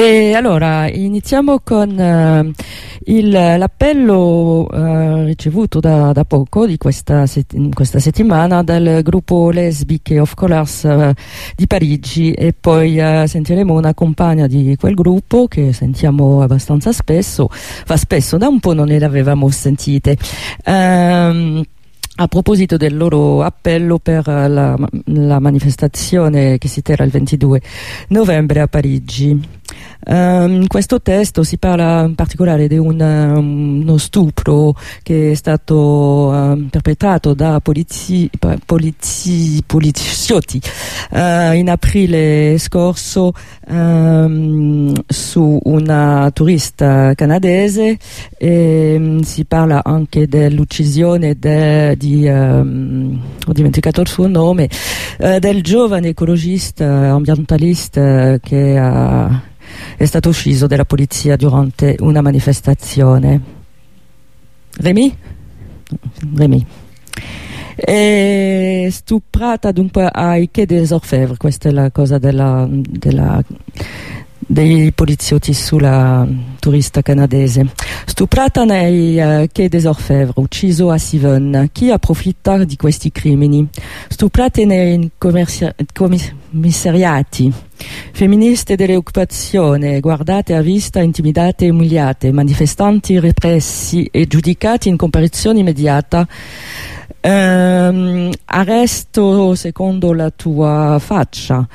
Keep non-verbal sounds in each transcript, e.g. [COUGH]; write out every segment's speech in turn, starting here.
E allora iniziamo con uh, l'appello uh, ricevuto da, da, poco di questa, set questa, settimana dal gruppo Lesbiche of Colors uh, di Parigi e poi sentiremo una compagna di quel gruppo che sentiamo abbastanza spesso, fa spesso, da un po' non le avevamo sentite. Um, a proposito del loro appello per la, la manifestazione che si terrà il 22 novembre a Parigi. Um, in questo testo si parla in particolare di un, um, uno stupro che è stato uh, perpetrato da polizi, polizi, poliziotti uh, in aprile scorso um, su una turista canadese. E si parla anche dell'uccisione de, di, ho dimenticato il suo nome, uh, del giovane ecologista ambientalista che ha è stato ucciso dalla polizia durante una manifestazione. Remy? Remy. È stuprata dunque ai Quai des Orfèvres, questa è la cosa della, della dei poliziotti sulla turista canadese. Stuprata nei uh, Quai des Orfèvres, ucciso a Sivon. Chi approfitta di questi crimini? Stuprate nei commissariati. Femministe dell'occupazione, guardate a vista, intimidate e umiliate, manifestanti repressi e giudicati in comparizione immediata Um, arresto secondo la tua faccia,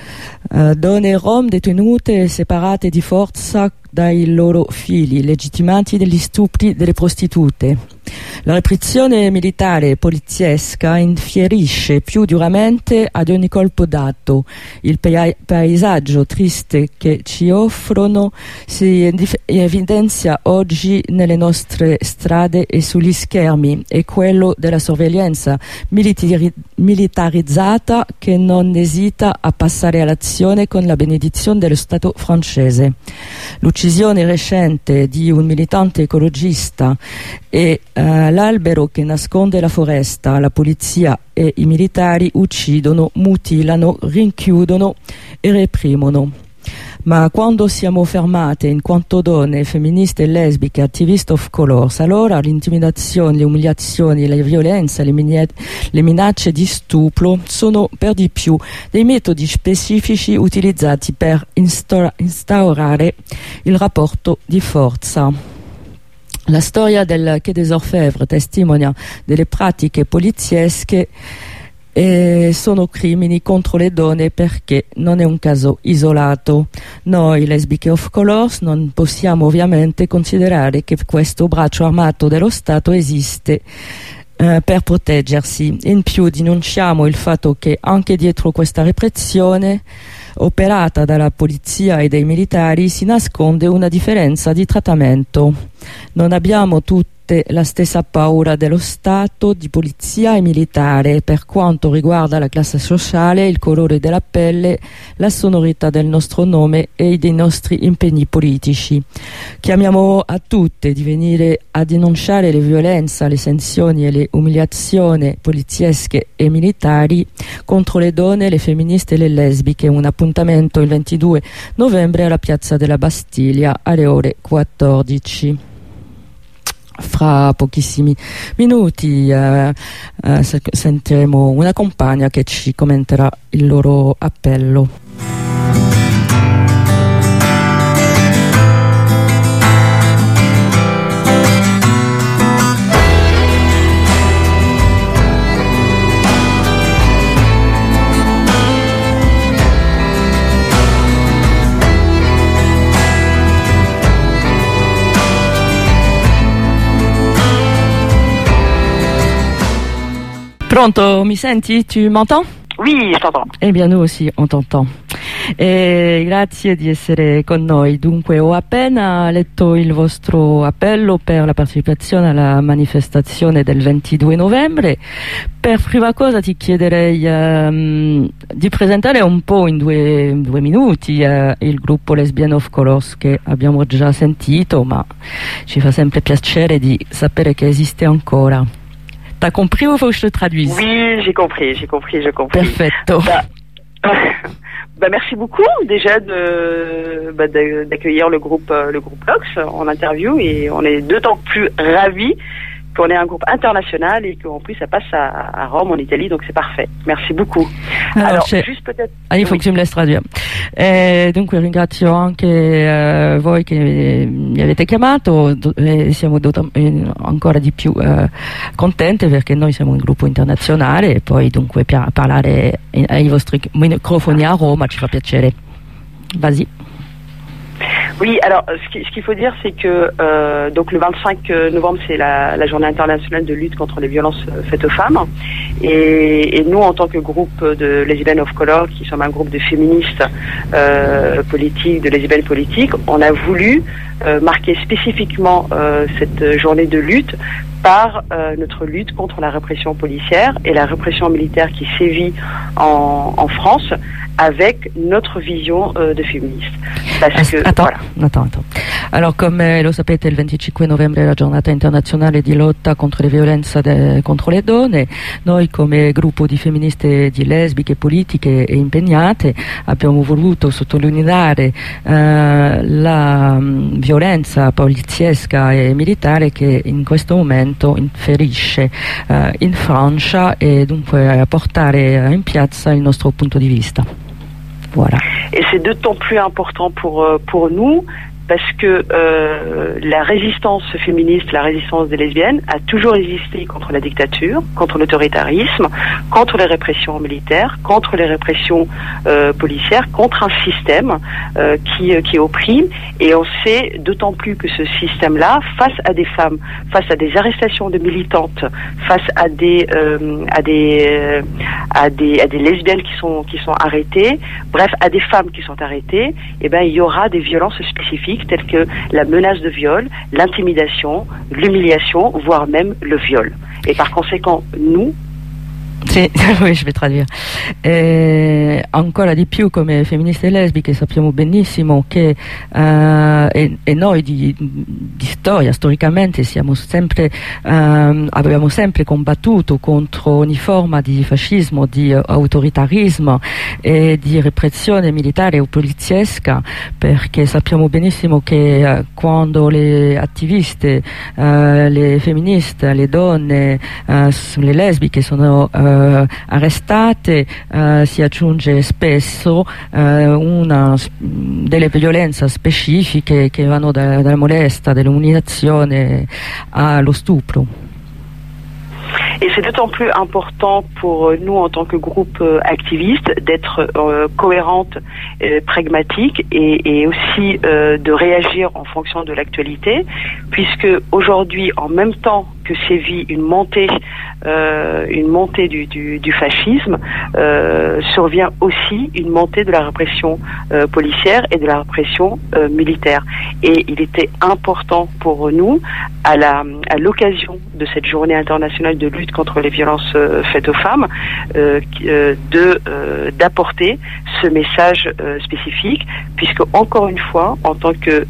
uh, donne rom detenute separate di forza dai loro figli, legittimati degli stupri delle prostitute. La repressione militare e poliziesca infierisce più duramente ad ogni colpo dato. Il paesaggio triste che ci offrono si evidenzia oggi nelle nostre strade e sugli schermi è quello della sorveglianza militari militarizzata che non esita a passare all'azione con la benedizione dello Stato francese. L'uccisione recente di un militante ecologista e uh, l'albero che nasconde la foresta, la polizia e i militari uccidono, mutilano, rinchiudono e reprimono ma quando siamo fermate in quanto donne, femministe, lesbiche, attiviste of colors, allora l'intimidazione, le umiliazioni, le violenze, le, le minacce di stupro sono per di più dei metodi specifici utilizzati per instaurare il rapporto di forza. La storia del Quai des Orfèvres testimonia delle pratiche poliziesche e sono crimini contro le donne perché non è un caso isolato. Noi, lesbiche of colors, non possiamo ovviamente considerare che questo braccio armato dello Stato esiste eh, per proteggersi. In più denunciamo il fatto che anche dietro questa repressione operata dalla polizia e dai militari si nasconde una differenza di trattamento. Non abbiamo tutti la stessa paura dello Stato, di polizia e militare per quanto riguarda la classe sociale, il colore della pelle, la sonorità del nostro nome e dei nostri impegni politici. Chiamiamo a tutte di venire a denunciare le violenze, le sanzioni e le umiliazioni poliziesche e militari contro le donne, le femministe e le lesbiche. Un appuntamento il 22 novembre alla piazza della Bastiglia alle ore 14 fra pochissimi minuti eh, eh, sentiremo una compagna che ci commenterà il loro appello. Pronto, mi senti? Tu m'entends? Oui, je t'entends. Eh bien, nous aussi, on t'entend. E grazie di essere con noi. Dunque, ho appena letto il vostro appello per la partecipazione alla manifestazione del 22 novembre. Per prima cosa ti chiederei um, di presentare un po' in due, in due minuti uh, il gruppo Lesbian of Colors che abbiamo già sentito, ma ci fa sempre piacere di sapere che esiste ancora. T'as compris ou faut que je te traduise? Oui, j'ai compris, j'ai compris, j'ai compris. Perfetto. Bah, [LAUGHS] bah, merci beaucoup déjà de bah, d'accueillir le groupe le groupe Lox en interview et on est d'autant plus ravis qu'on est un groupe international et qu'en plus ça passe à, Rome, en Italie, donc c'est parfait. Merci beaucoup. Alors, juste peut-être... Ah, il faut que tu me laisses traduire. E dunque ringrazio anche eh, voi che mi avete chiamato e siamo eh, ancora di più eh, contente perché noi siamo un gruppo internazionale e poi dunque parlare ai vostri microfoni a Roma ci fa piacere. Vas-y. Oui, alors ce qu'il faut dire, c'est que euh, donc le 25 novembre, c'est la, la, journée internationale de lutte contre les violences euh, faites aux femmes. Et, et nous, en tant que groupe de lesbiennes of color, qui sommes un groupe de féministes euh, politiques, de lesbiennes politiques, on a voulu euh, marquer spécifiquement euh, cette journée de lutte par euh, notre lutte contre la répression policière et la répression militaire qui sévit en, en France avec notre vision euh, de féministe. Parce que, attends, voilà. attends, attends. Alors, come lo sapete, il 25 novembre è la giornata internazionale di lotta contro le violenze contro le donne. Noi, come gruppo di femministe, di lesbiche, politiche e impegnate, abbiamo voluto sottolineare eh, la um, violenza poliziesca e militare che in questo momento inferisce eh, in Francia e dunque portare in piazza il nostro punto di vista. Et c'est d'autant plus important pour, euh, pour nous parce que euh, la résistance féministe, la résistance des lesbiennes a toujours existé contre la dictature, contre l'autoritarisme, contre les répressions militaires, contre les répressions euh, policières, contre un système euh, qui, qui opprime. Et on sait d'autant plus que ce système-là, face à des femmes, face à des arrestations de militantes, face à des à des à des à des lesbiennes qui sont qui sont arrêtées, bref à des femmes qui sont arrêtées, eh ben il y aura des violences spécifiques telles que la menace de viol, l'intimidation, l'humiliation, voire même le viol. Et par conséquent, nous, Sì, je vais traduire. Eh, ancora di più come femministe lesbiche sappiamo benissimo che eh, e, e, noi di, di, storia, storicamente, sempre, eh, abbiamo sempre combattuto contro ogni forma di fascismo, di autoritarismo e di repressione militare o poliziesca perché sappiamo benissimo che eh, quando le attiviste, eh, le femministe, le donne, le lesbiche sono eh, arrestate eh, si aggiunge spesso eh, una, delle violenze specifiche che vanno da, dalla molesta, dall'umiliazione allo stupro. Et c'est d'autant plus important pour nous en tant que groupe euh, activiste d'être euh, cohérente, euh, pragmatique et, et aussi euh, de réagir en fonction de l'actualité, puisque aujourd'hui, en même temps que sévit une montée, euh, une montée du, fascisme, euh, survient aussi une montée de la répression euh, policière et de la répression militaire. Et il était important pour nous, à la à l'occasion de cette journée internationale de lutte contre les violences faites aux femmes, de d'apporter ce message spécifique, puisque encore une fois, en tant que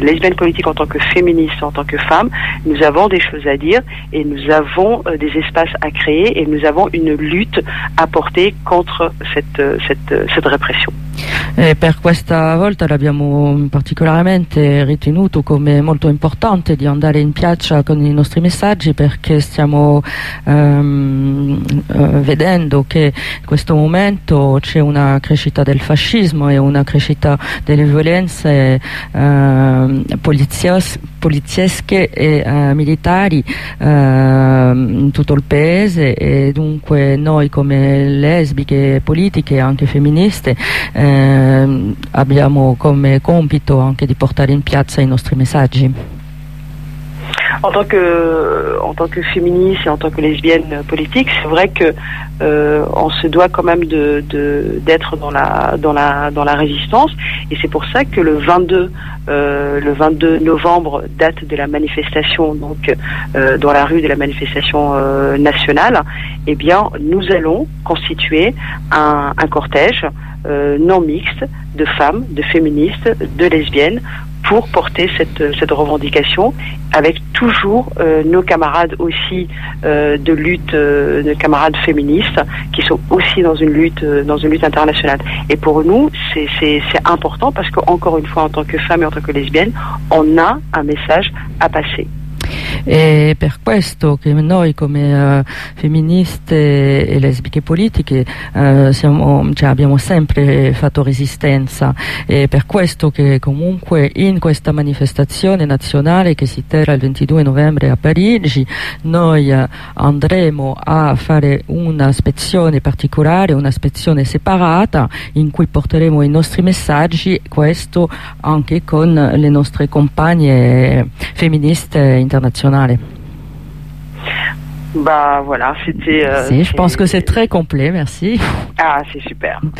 lesbienne politique, en tant que féministe, en tant que femme, nous avons des choses à dire et nous avons euh, des espaces à créer et nous avons une lutte à porter contre cette, euh, cette, euh, cette répression. E per questa volta l'abbiamo particolarmente ritenuto come molto importante di andare in piazza con i nostri messaggi perché stiamo ehm, vedendo che in questo momento c'è una crescita del fascismo e una crescita delle violenze eh, poliziesche e eh, militari eh, in tutto il paese e dunque noi come lesbiche, politiche e anche femministe eh, abbiamo come compito anche di portare in piazza i nostri messaggi. En tant que en tant que féministe et en tant que lesbienne politique, c'est vrai que euh, on se doit quand même de d'être dans la dans la dans la résistance. Et c'est pour ça que le 22 euh, le 22 novembre date de la manifestation donc euh, dans la rue de la manifestation nationale, eh bien nous allons constituer un, un cortège non mixte de femmes, de féministes, de lesbiennes pour porter cette, cette revendication avec toujours euh, nos camarades aussi euh, de lutte, euh, nos camarades féministes qui sont aussi dans une lutte, euh, dans une lutte internationale. Et pour nous, c'est important parce qu'encore une fois, en tant que femme et en tant que lesbienne, on a un message à passer. È per questo che noi come uh, femministe e lesbiche politiche uh, siamo, cioè, abbiamo sempre fatto resistenza e per questo che comunque in questa manifestazione nazionale che si terrà il 22 novembre a Parigi noi uh, andremo a fare una spezione particolare, una spezione separata in cui porteremo i nostri messaggi, questo anche con le nostre compagne femministe internazionali. Bah voilà, c'était. Euh, je pense que c'est très complet, merci. Ah, c'est super. Bon.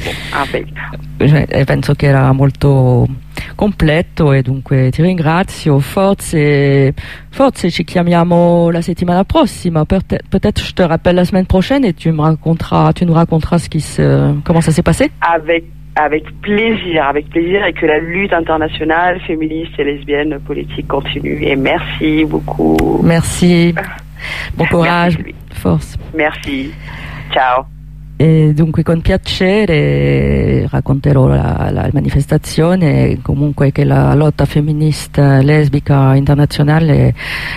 Eh, penso che era molto completo e dunque ti ringrazio. Forse, forse ci chiamiamo la settimana prossima. Peut-être je te rappelle la semaine prochaine et tu me raconteras, tu nous raconteras ce qui se, comment ça s'est passé. Avec avec plaisir, avec plaisir, et que la lutte internationale féministe et lesbienne politique continue. Et merci beaucoup. Merci. Buon coraggio, Merci. forza. Merci. Ciao. E dunque con piacere racconterò la, la manifestazione e comunque che la lotta femminista lesbica internazionale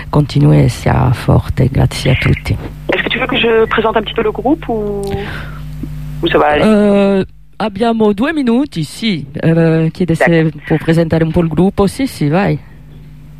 continui e sia forte. Grazie a tutti. Est-ce que tu veux que je présente un petit peu le groupe ou, ou ça va aller? Eh, abbiamo due minuti, sì. Eh, chiede se può presentare un po' il gruppo. Sì, sì, vai.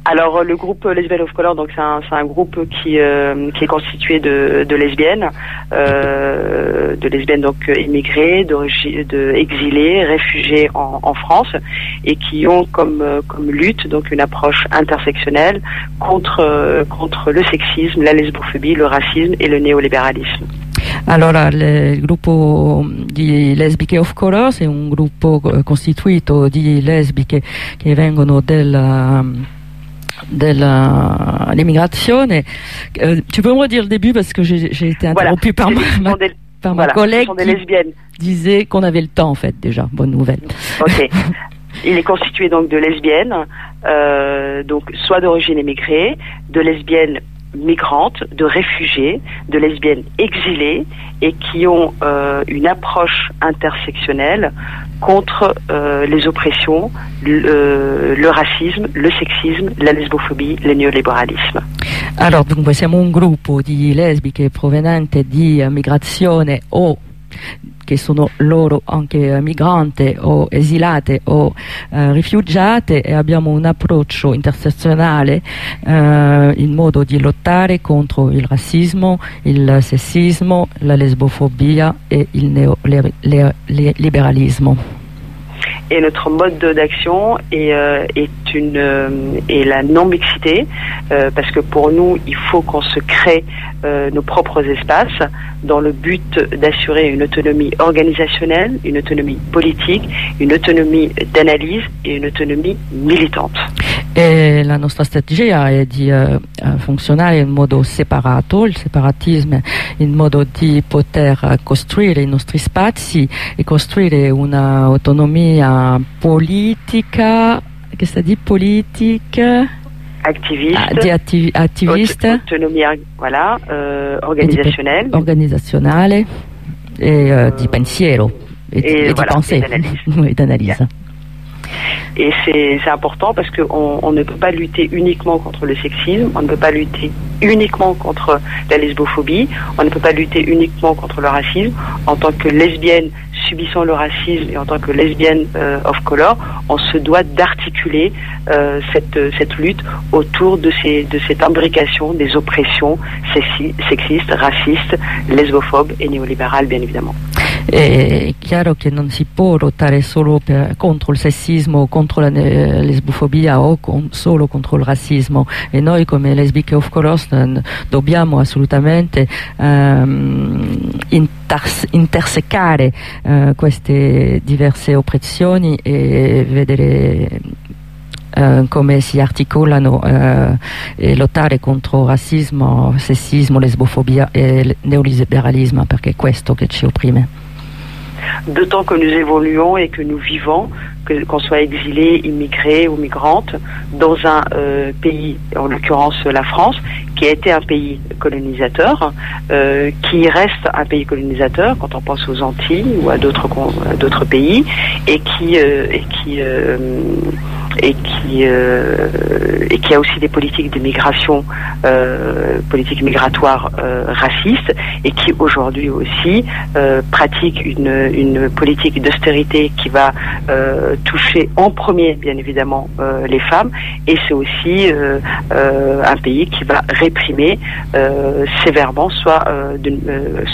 Alors le groupe Lesbian of Color, donc c'est un, c'est un groupe qui, euh, qui est constitué de, de lesbiennes, euh, de lesbiennes donc immigrées, d'origine- de exilées, réfugiées en, en France, et qui ont comme, euh, comme lutte donc une approche intersectionnelle contre, contre le sexisme, la lesbophobie, le racisme et le néolibéralisme. Allora, le- il gruppo di lesbiche of colors è un gruppo eh, costituito di lesbiche che vengono della dell'immigrazione. Euh, tu peux me redire le début parce que j'ai été Voilà. interrompue par ma, des- par voilà, collègue qui lesbiennes. disait qu'on avait le temps en fait déjà. Bonne nouvelle. Ok. [LAUGHS] Il est constitué donc de lesbiennes, euh, donc soit d'origine immigrée, de lesbiennes migrantes, de réfugiés, de lesbiennes exilées et qui ont euh, une approche intersectionnelle contre euh, les oppressions, le, euh, le racisme, le sexisme, la lesbophobie, le néolibéralisme. Allora, dunque, siamo un gruppo di lesbiche provenienti di migrazione o che sono loro anche eh, migrante o esilate o eh, rifugiate e abbiamo un approccio intersezionale eh, in modo di lottare contro il razzismo, il sessismo, la lesbofobia e il neoliberalismo. Et notre mode de- d'action est, euh, une, euh, est la non-mixité, euh, parce que pour nous, il faut qu'on se crée nos propres espaces dans le but d'assurer une autonomie organisationnelle, une autonomie politique, une autonomie d'analyse et une autonomie militante. E la nostra strategia è di eh, funzionare in modo separato, il separatismo in modo di poter costruire i nostri spazi e costruire un'autonomia politica, che sta di politica, Activiste, ah, di attivi- attivista, autonomie voilà, euh, e pe- organisationnelle. organisazionale e eh, di pensiero e, di- e e di voilà, pensiero [LAUGHS] e d'analisi. e d'analisi. Et c'est important parce qu'on on ne peut pas lutter uniquement contre le sexisme, on ne peut pas lutter uniquement contre la lesbophobie, on ne peut pas lutter uniquement contre le racisme. En tant que lesbienne subissant le racisme et en tant que lesbienne euh, of color, on se doit d'articuler euh, cette, cette lutte autour de, ces, de cette imbrication des oppressions sexi- sexistes, racistes, lesbophobes et néolibérales, bien évidemment. È chiaro che non si può lottare solo per- contro il sessismo, contro la ne- lesbofobia o con- solo contro il razzismo e noi come lesbiche of colors dobbiamo assolutamente ehm, inters- intersecare eh, queste diverse oppressioni e vedere eh, come si articolano eh, e lottare contro razzismo, sessismo, lesbofobia e neoliberalismo perché è questo che ci opprime. D'autant que nous évoluons et que nous vivons, qu'on soit exilé, immigré ou migrante, dans un euh, pays, en l'occurrence la France, qui a été un pays colonisateur, euh, qui reste un pays colonisateur quand on pense aux Antilles ou à d'autres d'autres pays, et qui euh, et qui euh, et qui euh, et qui a aussi des politiques de migration, euh, politiques migratoires euh, racistes, et qui aujourd'hui aussi euh, pratique une, une politique d'austérité qui va euh, toucher en premier, bien évidemment, euh, les femmes, et c'est aussi un pays qui va réprimer sévèrement, soit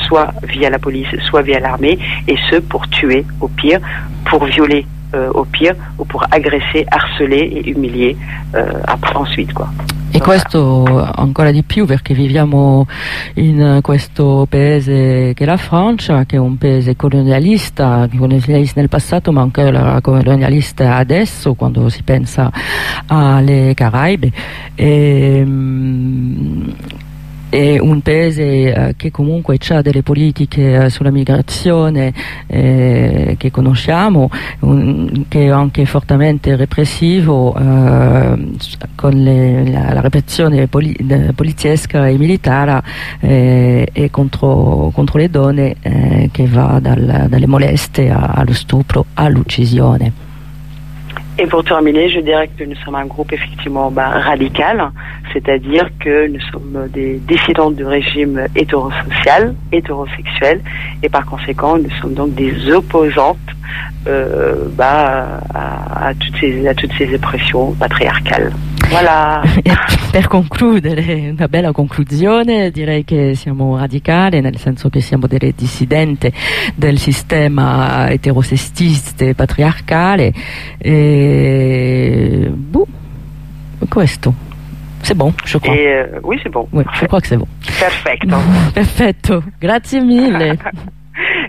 soit via la police, soit via l'armée, et ce pour tuer au pire, pour violer euh, au pire, ou pour agresser, harceler et umilier euh, après ensuite quoi. E questo ancora di più perché viviamo in questo paese che è la Francia, che è un paese colonialista, colonialista nel passato ma anche la- colonialista adesso quando si pensa alle Caraibe. E, è un paese eh, che comunque ha delle politiche eh, sulla migrazione eh, che conosciamo, un- che è anche fortemente repressivo eh, con le- la, la repressione poli- poliziesca e militare eh, e contro, contro le donne eh, che va dal- dalle moleste allo stupro all'uccisione. Et pour terminer, je dirais que nous sommes un groupe effectivement bah, radical, c'est-à-dire que nous sommes des dissidents du régime hétérosocial, hétérosexuel, et par conséquent, nous sommes donc des opposantes euh, bah, à, à toutes ces, à toutes ces oppressions patriarcales. Voilà. [LAUGHS] Per concludere, una bella conclusione, direi che siamo radicali, nel senso che siamo delle dissidenti del sistema eterosessista e patriarcale. E boh, questo. C'est bon, je crois. Et euh, oui, c'est bon. Oui, je crois que c'est bon. Perfetto. [LAUGHS] Perfetto, grazie mille. [LAUGHS]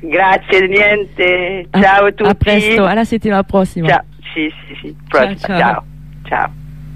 Grazie, niente. A- Ciao a tutti. A presto, alla settimana prossima. Ciao. Sì, sì, sì. Ciao, ciao. Ciao. Ciao.